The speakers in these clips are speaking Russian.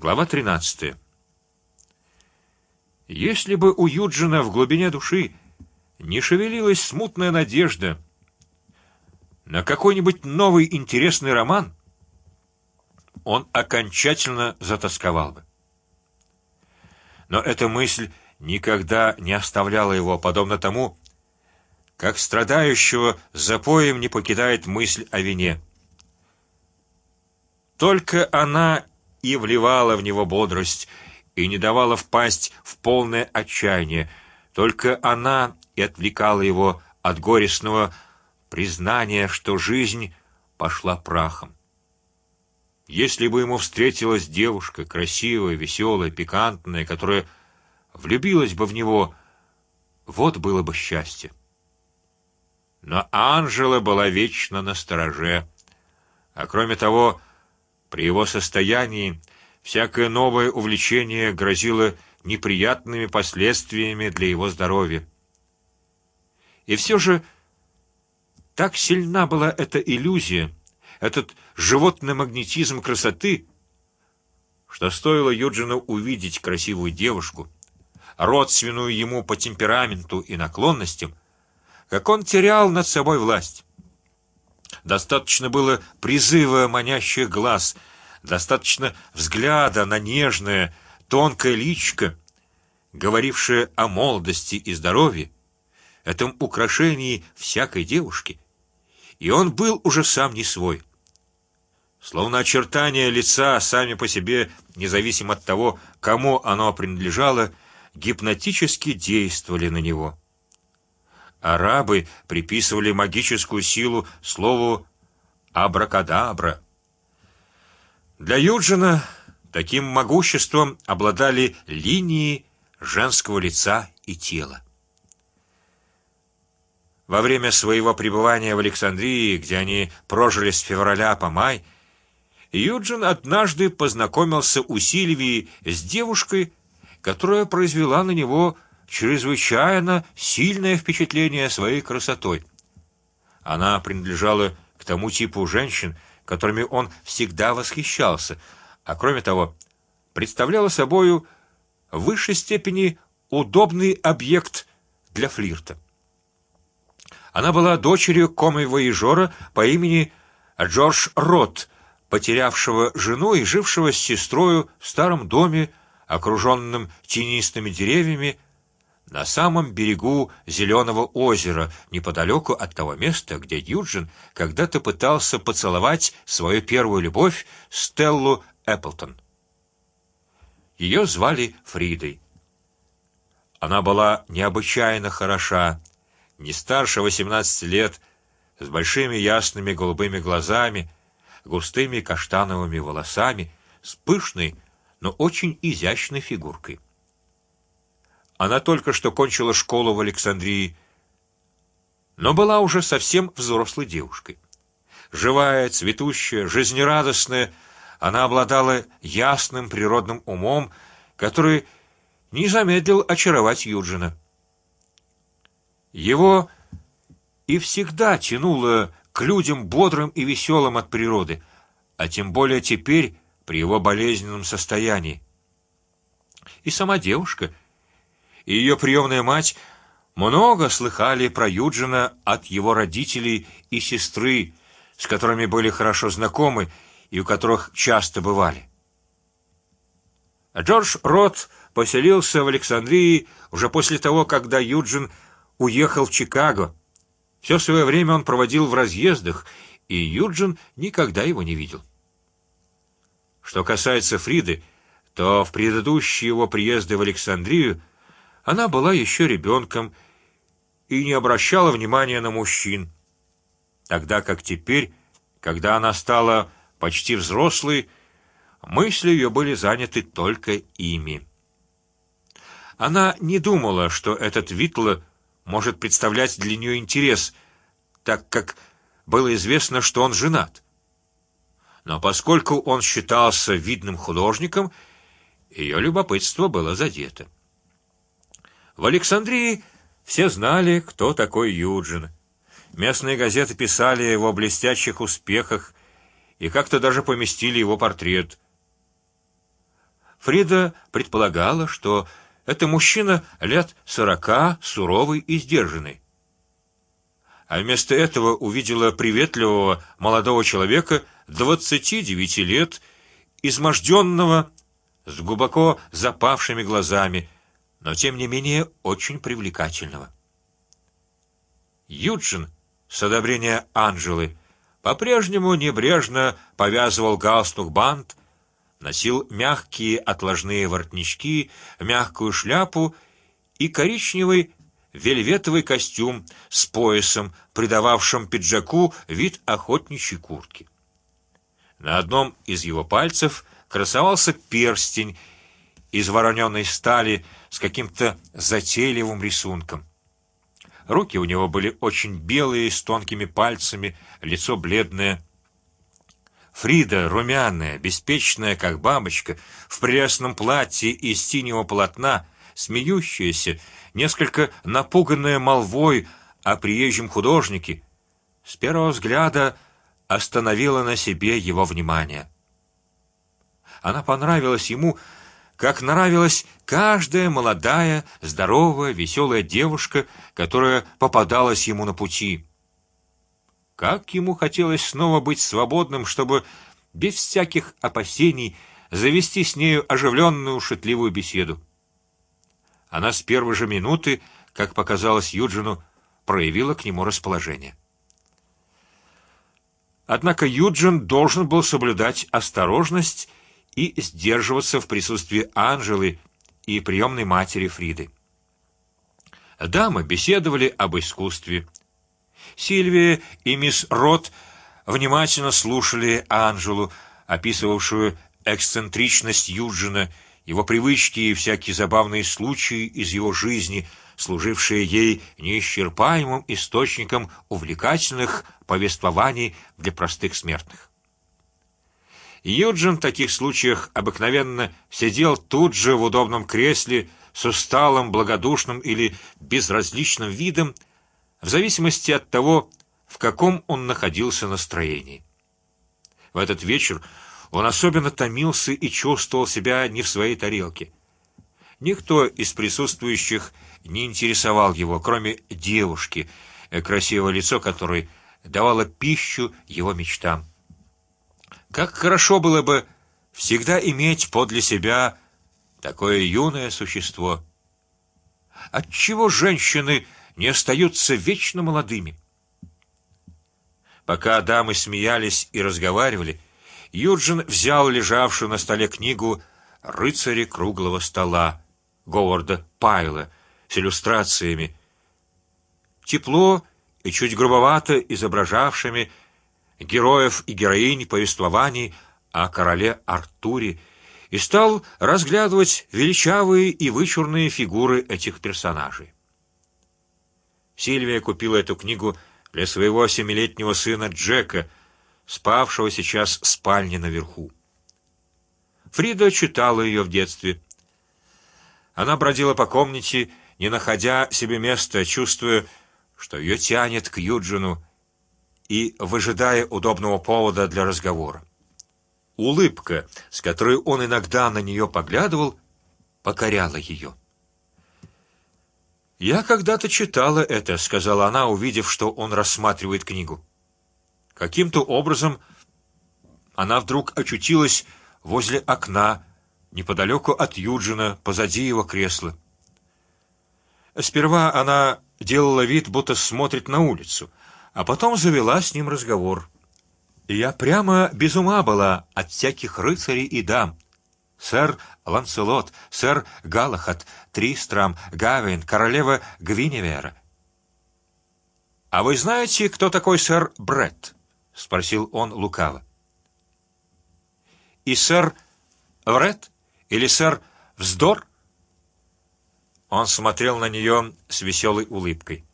Глава 13. Если бы у Юджина в глубине души не шевелилась смутная надежда на какой-нибудь новый интересный роман, он окончательно затасковал бы. Но эта мысль никогда не оставляла его, подобно тому, как страдающего запоем не покидает мысль о вине. Только она и вливала в него бодрость и не давала впасть в полное отчаяние. Только она и отвлекала его от горестного признания, что жизнь пошла прахом. Если бы ему встретилась девушка красивая, веселая, пикантная, которая влюбилась бы в него, вот было бы счастье. Но Анжела была вечно на стороже, а кроме того, при его состоянии всякое новое увлечение грозило неприятными последствиями для его здоровья. И все же так сильна была эта иллюзия, этот животный магнетизм красоты, что стоило Юджину увидеть красивую девушку, родственную ему по темпераменту и наклонностям, как он терял над собой власть. Достаточно было призыва манящих глаз, достаточно взгляда на нежное, тонкое личко, говорившее о молодости и здоровье, этом украшении всякой девушки, и он был уже сам не свой. Словно очертания лица сами по себе, независимо от того, кому оно принадлежало, гипнотически действовали на него. Арабы приписывали магическую силу слову абракадабра. Для Юджина таким могуществом обладали линии женского лица и тела. Во время своего пребывания в Александрии, где они прожили с февраля по май, Юджин однажды познакомился у Сильвии с девушкой, которая произвела на него чрезвычайно сильное впечатление своей красотой. Она принадлежала к тому типу женщин, которыми он всегда восхищался, а кроме того представляла собою в высшей степени удобный объект для флирта. Она была дочерью коми-воежора по имени Джордж Рот, потерявшего жену и жившего с сестрой в старом доме, окруженном тенистыми деревьями, на самом берегу зеленого озера, неподалеку от того места, где Юджин когда-то пытался поцеловать свою первую любовь Стеллу Эпплтон. Ее звали Фридой. Она была необычайно хороша, не старше восемнадцати лет, с большими ясными голубыми глазами, густыми каштановыми волосами, с пышной, но очень изящной фигуркой. Она только что кончила школу в Александрии, но была уже совсем взрослой девушкой. Живая, цветущая, жизнерадостная, она обладала ясным природным умом, который не замедлил очаровать Юджина. Его и всегда тянуло к людям бодрым и веселым от природы, а тем более теперь при его болезненном состоянии. И сама девушка, и ее приемная мать много слыхали про Юджина от его родителей и сестры, с которыми были хорошо знакомы и у которых часто бывали. Джордж Рот поселился в Александрии уже после того, когда Юджин уехал в Чикаго. Все свое время он проводил в разъездах, и Юджин никогда его не видел. Что касается Фриды, то в предыдущие его приезды в Александрию она была еще ребенком и не обращала внимания на мужчин, тогда как теперь, когда она стала почти взрослой, мысли ее были заняты только ими. Она не думала, что этот Витла может представлять для нее интерес, так как было известно, что он женат. Но поскольку он считался видным художником, ее любопытство было задето. В Александрии все знали, кто такой Юджин. Местные газеты писали о его блестящих успехах и как-то даже поместили его портрет. Фрида предполагала, что это мужчина лет сорока, суровый и сдержанный. А вместо этого увидела приветливого молодого человека двадцати девяти лет, изможденного, с глубоко запавшими глазами, но тем не менее очень привлекательного. Юджин с одобрения Анжелы по-прежнему небрежно повязывал галстук бант, носил мягкие отложные воротнички, мягкую шляпу и коричневый вельветовый костюм с поясом, придававшим пиджаку вид охотничьей куртки. На одном из его пальцев красовался перстень из вороненой стали с каким-то затейливым рисунком. Руки у него были очень белые, с тонкими пальцами, лицо бледное. Фрида, румяная, беспечная, как бабочка, в прелестном платье из синего полотна, смеющаяся, несколько напуганная молвой о приезжем художнике, с первого взгляда остановила на себе его внимание. Она понравилась ему, как нравилась каждая молодая, здоровая, веселая девушка, которая попадалась ему на пути. Как ему хотелось снова быть свободным, чтобы без всяких опасений завести с нею оживленную, шутливую беседу. Она с первой же минуты, как показалось Юджину, проявила к нему расположение. Однако Юджин должен был соблюдать осторожность и сдерживаться в присутствии Анжелы и приемной матери Фриды. Дамы беседовали об искусстве. Сильвия и мисс Рот внимательно слушали Анжелу, описывавшую эксцентричность Юджина его привычки и всякие забавные случаи из его жизни, служившие ей неисчерпаемым источником увлекательных повествований для простых смертных. Юджин в таких случаях обыкновенно сидел тут же в удобном кресле с усталым, благодушным или безразличным видом, в зависимости от того, в каком он находился настроении. В этот вечер он особенно томился и чувствовал себя не в своей тарелке. Никто из присутствующих не интересовал его, кроме девушки, красивое лицо которой давало пищу его мечтам. Как хорошо было бы всегда иметь подле себя такое юное существо. От чего женщины не остаются вечно молодыми? Пока дамы смеялись и разговаривали, Юджин взял лежавшую на столе книгу "Рыцари круглого стола" Говарда Пайла с иллюстрациями, тепло и чуть грубовато изображавшими героев и героинь повествований о короле Артуре, и стал разглядывать величавые и вычурные фигуры этих персонажей. Сильвия купила эту книгу для своего семилетнего сына Джека спавшего сейчас в спальне наверху. Фрида читала ее в детстве. Она бродила по комнате, не находя себе места, чувствуя, что ее тянет к Юджину и выжидая удобного повода для разговора. Улыбка, с которой он иногда на нее поглядывал, покоряла ее. Я когда-то читала это, сказала она, увидев, что он рассматривает книгу. Каким-то образом она вдруг очутилась возле окна, неподалеку от Юджина, позади его кресла. Сперва она делала вид, будто смотрит на улицу, а потом завела с ним разговор. я прямо без ума была от всяких рыцарей и дам. Сэр Ланселот, сэр Галахат, Тристрам, Гавин, королева Гвиневера. А вы знаете, кто такой сэр Бретт? спросил он лукаво. И сэр Вред или сэр Вздор? Он смотрел на нее с веселой улыбкой.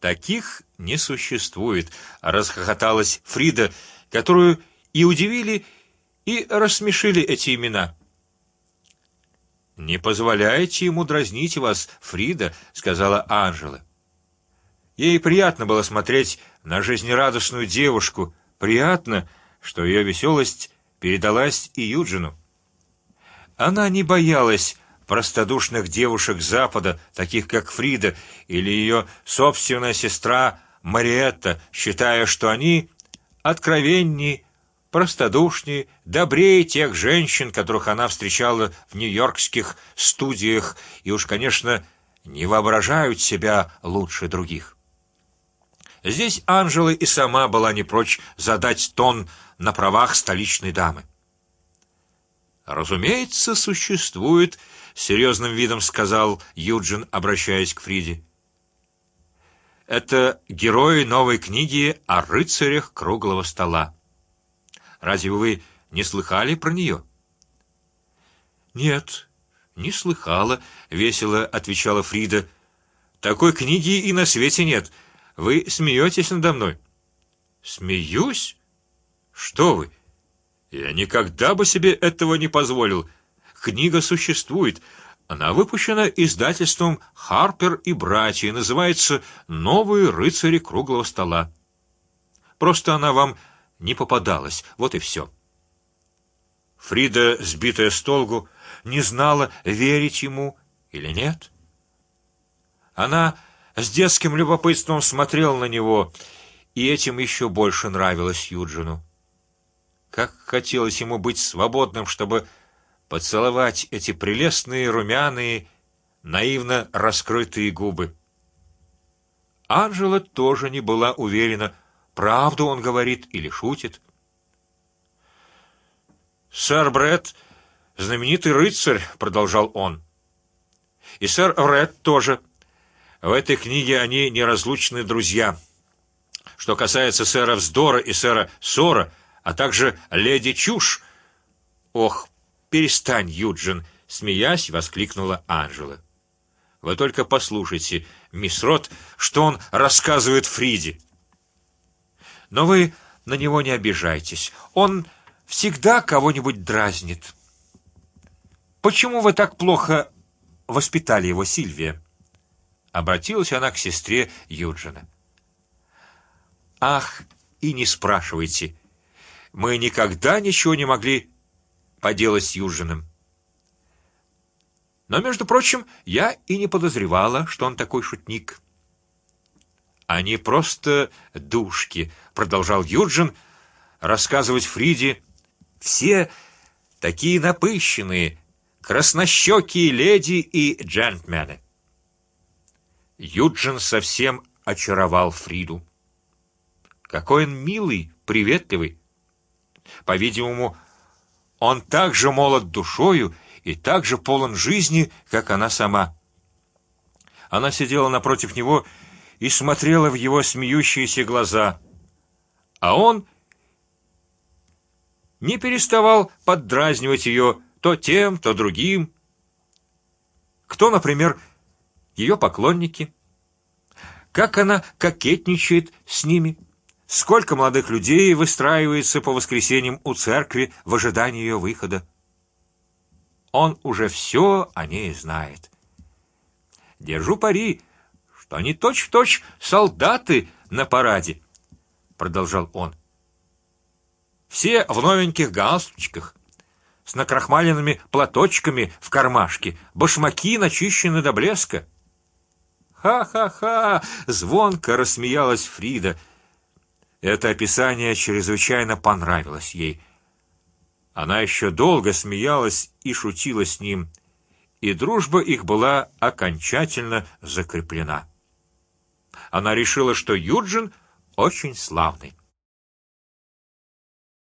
Таких не существует, расхохоталась Фрида, которую и удивили, и рассмешили эти имена. Не позволяйте ему дразнить вас, Фрида, сказала Анжела. Ей приятно было смотреть на жизнерадостную девушку, приятно, что ее веселость передалась и Юджину. Она не боялась простодушных девушек Запада, таких как Фрида или ее собственная сестра Мариетта, считая, что они откровеннее, простодушнее, добрее тех женщин, которых она встречала в нью-йоркских студиях, и уж, конечно, не воображают себя лучше других. Здесь Анжела и сама была не прочь задать тон на правах столичной дамы. Разумеется, существует, серьезным видом сказал Юджин, обращаясь к Фриде. Это герои новой книги о рыцарях круглого стола. Разве вы не слыхали про нее? Нет, не слыхала. Весело отвечала Фрида. Такой книги и на свете нет. Вы смеетесь надо мной? Смеюсь? Что вы? Я никогда бы себе этого не позволил. Книга существует. Она выпущена издательством Харпер и братья и называется "Новые рыцари круглого стола". Просто она вам не попадалась, вот и все. Фрида, сбитая с толку, не знала, верить ему или нет. Она с детским любопытством смотрела на него, и этим еще больше нравилось Юджину. Как хотелось ему быть свободным, чтобы поцеловать эти прелестные румяные, наивно раскрытые губы. Анжела тоже не была уверена, правду он говорит или шутит. Сэр Бред, знаменитый рыцарь, продолжал он, и сэр Ред тоже. В этой книге они неразлучные друзья. Что касается сэра Вздора и сэра Сора, а также леди Чушь. Ох, перестань, Юджин, смеясь, воскликнула Анжела. Вы только послушайте, мисс Рот, что он рассказывает Фриде. Но вы на него не обижайтесь. Он всегда кого-нибудь дразнит. Почему вы так плохо воспитали его, Сильвия? Обратилась она к сестре Юджина. Ах, и не спрашивайте мы никогда ничего не могли поделать с Юджином. Но между прочим, я и не подозревала, что он такой шутник. Они просто душки, продолжал Юджин рассказывать Фриде. Все такие напыщенные, краснощекие леди и джентльмены. Юджин совсем очаровал Фриду. Какой он милый, приветливый. По-видимому, он так же молод душою и так же полон жизни, как она сама. Она сидела напротив него и смотрела в его смеющиеся глаза, а он не переставал поддразнивать ее то тем, то другим. Кто, например, ее поклонники? Как она кокетничает с ними? Сколько молодых людей выстраивается по воскресеньям у церкви в ожидании ее выхода? Он уже все о ней знает. Держу пари, что они точь в точь солдаты на параде, продолжал он. Все в новеньких галстучках, с накрахмаленными платочками в кармашке, башмаки начищены до блеска. Ха-ха-ха! Звонко рассмеялась Фрида это описание чрезвычайно понравилось ей. Она еще долго смеялась и шутила с ним, и дружба их была окончательно закреплена. Она решила, что Юджин очень славный.